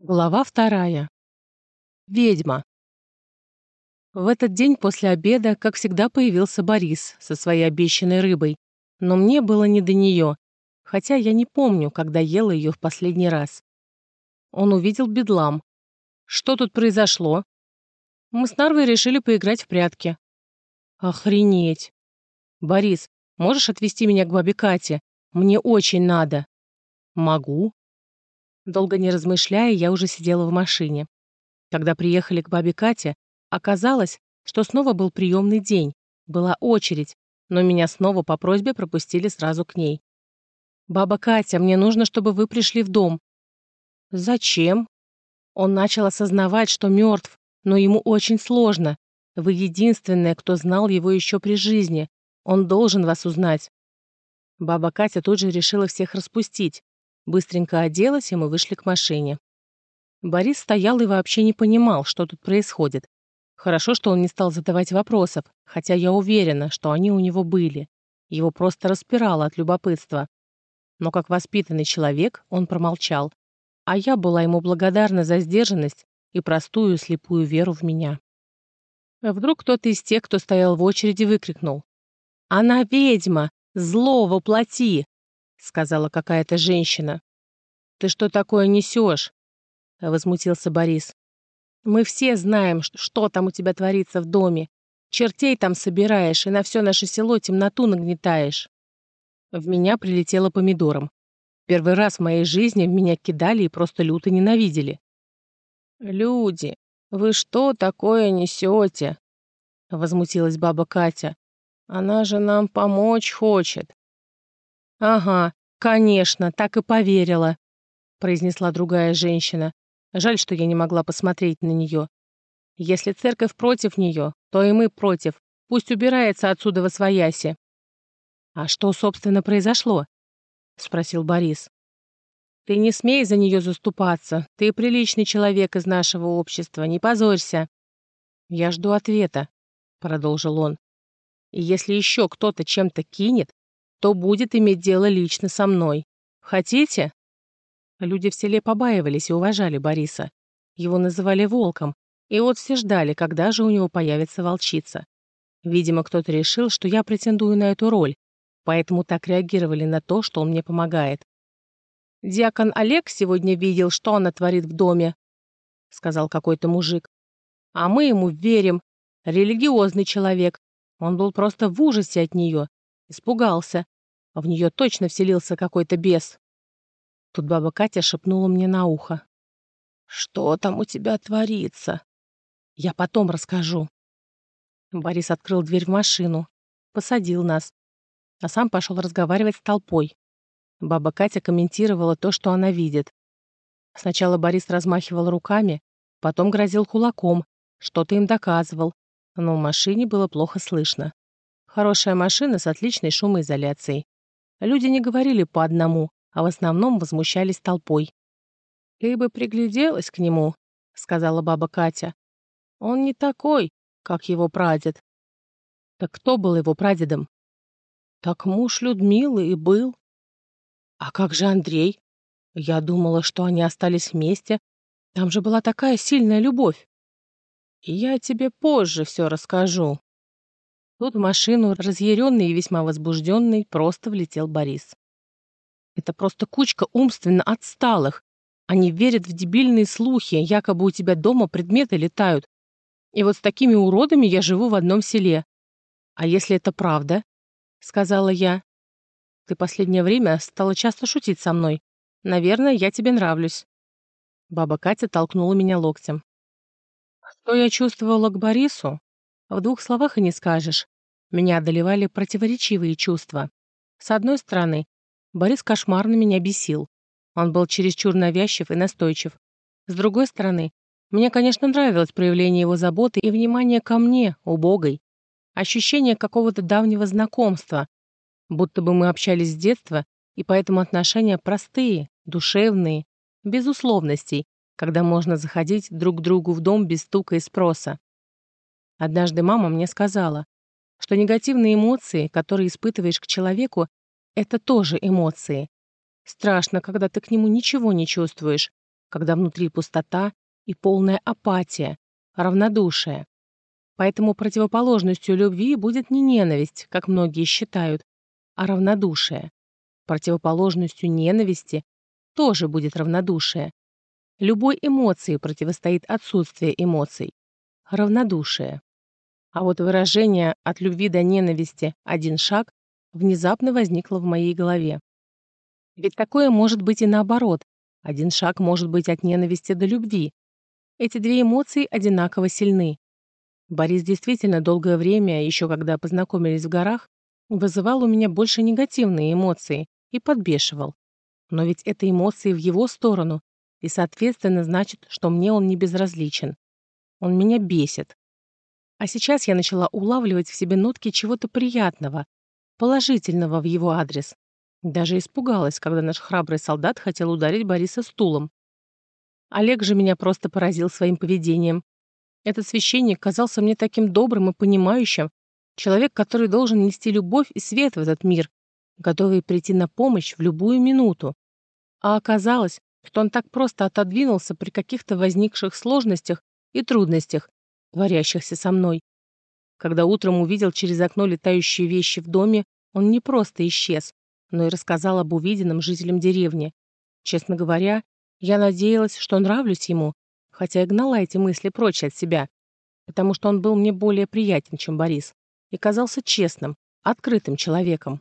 Глава вторая. Ведьма. В этот день после обеда, как всегда, появился Борис со своей обещанной рыбой, но мне было не до нее, хотя я не помню, когда ела ее в последний раз. Он увидел бедлам. Что тут произошло? Мы с Нарвой решили поиграть в прятки. Охренеть. Борис, можешь отвезти меня к бабе Кате? Мне очень надо. Могу, Долго не размышляя, я уже сидела в машине. Когда приехали к бабе Кате, оказалось, что снова был приемный день, была очередь, но меня снова по просьбе пропустили сразу к ней. «Баба Катя, мне нужно, чтобы вы пришли в дом». «Зачем?» Он начал осознавать, что мертв, но ему очень сложно. Вы единственная, кто знал его еще при жизни. Он должен вас узнать. Баба Катя тут же решила всех распустить. Быстренько оделась, и мы вышли к машине. Борис стоял и вообще не понимал, что тут происходит. Хорошо, что он не стал задавать вопросов, хотя я уверена, что они у него были. Его просто распирало от любопытства. Но как воспитанный человек он промолчал, а я была ему благодарна за сдержанность и простую слепую веру в меня. Вдруг кто-то из тех, кто стоял в очереди, выкрикнул. «Она ведьма! Зло воплоти! — сказала какая-то женщина. «Ты что такое несешь?» — возмутился Борис. «Мы все знаем, что там у тебя творится в доме. Чертей там собираешь и на все наше село темноту нагнетаешь». В меня прилетело помидором. Первый раз в моей жизни в меня кидали и просто люто ненавидели. «Люди, вы что такое несете?» — возмутилась баба Катя. «Она же нам помочь хочет». «Ага, конечно, так и поверила», — произнесла другая женщина. Жаль, что я не могла посмотреть на нее. Если церковь против нее, то и мы против. Пусть убирается отсюда во свояси. «А что, собственно, произошло?» — спросил Борис. «Ты не смей за нее заступаться. Ты приличный человек из нашего общества. Не позорься». «Я жду ответа», — продолжил он. «И если еще кто-то чем-то кинет, то будет иметь дело лично со мной. Хотите?» Люди в селе побаивались и уважали Бориса. Его называли волком, и вот все ждали, когда же у него появится волчица. Видимо, кто-то решил, что я претендую на эту роль, поэтому так реагировали на то, что он мне помогает. «Диакон Олег сегодня видел, что она творит в доме», — сказал какой-то мужик. «А мы ему верим. Религиозный человек. Он был просто в ужасе от нее. Испугался. В нее точно вселился какой-то бес. Тут баба Катя шепнула мне на ухо. «Что там у тебя творится?» «Я потом расскажу». Борис открыл дверь в машину, посадил нас, а сам пошел разговаривать с толпой. Баба Катя комментировала то, что она видит. Сначала Борис размахивал руками, потом грозил кулаком, что-то им доказывал, но в машине было плохо слышно. Хорошая машина с отличной шумоизоляцией. Люди не говорили по одному, а в основном возмущались толпой. «Ты бы пригляделась к нему», — сказала баба Катя. «Он не такой, как его прадед». «Так кто был его прадедом?» «Так муж Людмилы и был». «А как же Андрей? Я думала, что они остались вместе. Там же была такая сильная любовь». «Я тебе позже все расскажу», Тут в машину, разъяренный и весьма возбужденный, просто влетел Борис. Это просто кучка умственно отсталых. Они верят в дебильные слухи, якобы у тебя дома предметы летают. И вот с такими уродами я живу в одном селе. А если это правда? Сказала я. Ты последнее время стала часто шутить со мной. Наверное, я тебе нравлюсь. Баба Катя толкнула меня локтем. Что я чувствовала к Борису? В двух словах и не скажешь. Меня одолевали противоречивые чувства. С одной стороны, Борис кошмарно меня бесил. Он был чересчур навязчив и настойчив. С другой стороны, мне, конечно, нравилось проявление его заботы и внимания ко мне, убогой. Ощущение какого-то давнего знакомства, будто бы мы общались с детства, и поэтому отношения простые, душевные, без условностей, когда можно заходить друг к другу в дом без стука и спроса. Однажды мама мне сказала, что негативные эмоции, которые испытываешь к человеку, это тоже эмоции. Страшно, когда ты к нему ничего не чувствуешь, когда внутри пустота и полная апатия, равнодушие. Поэтому противоположностью любви будет не ненависть, как многие считают, а равнодушие. Противоположностью ненависти тоже будет равнодушие. Любой эмоции противостоит отсутствие эмоций. Равнодушие. А вот выражение «от любви до ненависти один шаг» внезапно возникло в моей голове. Ведь такое может быть и наоборот. Один шаг может быть от ненависти до любви. Эти две эмоции одинаково сильны. Борис действительно долгое время, еще когда познакомились в горах, вызывал у меня больше негативные эмоции и подбешивал. Но ведь это эмоции в его сторону, и, соответственно, значит, что мне он не безразличен. Он меня бесит. А сейчас я начала улавливать в себе нотки чего-то приятного, положительного в его адрес. Даже испугалась, когда наш храбрый солдат хотел ударить Бориса стулом. Олег же меня просто поразил своим поведением. Этот священник казался мне таким добрым и понимающим, человек, который должен нести любовь и свет в этот мир, готовый прийти на помощь в любую минуту. А оказалось, что он так просто отодвинулся при каких-то возникших сложностях и трудностях, творящихся со мной. Когда утром увидел через окно летающие вещи в доме, он не просто исчез, но и рассказал об увиденном жителям деревни. Честно говоря, я надеялась, что нравлюсь ему, хотя и гнала эти мысли прочь от себя, потому что он был мне более приятен, чем Борис, и казался честным, открытым человеком.